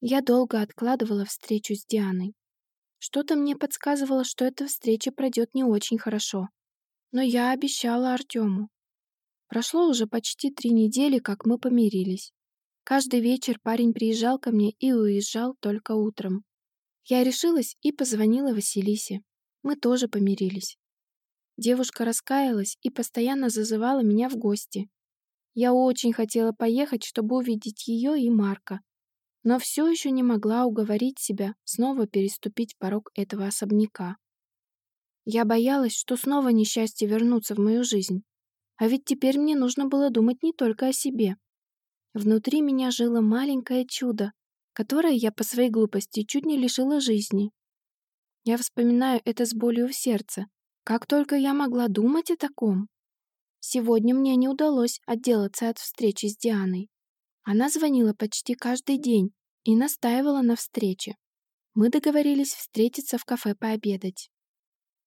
Я долго откладывала встречу с Дианой. Что-то мне подсказывало, что эта встреча пройдет не очень хорошо. Но я обещала Артему. Прошло уже почти три недели, как мы помирились. Каждый вечер парень приезжал ко мне и уезжал только утром. Я решилась и позвонила Василисе. Мы тоже помирились. Девушка раскаялась и постоянно зазывала меня в гости. Я очень хотела поехать, чтобы увидеть ее и Марка, но все еще не могла уговорить себя снова переступить порог этого особняка. Я боялась, что снова несчастье вернутся в мою жизнь. А ведь теперь мне нужно было думать не только о себе. Внутри меня жило маленькое чудо, которое я по своей глупости чуть не лишила жизни. Я вспоминаю это с болью в сердце, как только я могла думать о таком? Сегодня мне не удалось отделаться от встречи с Дианой. Она звонила почти каждый день и настаивала на встрече. Мы договорились встретиться в кафе пообедать.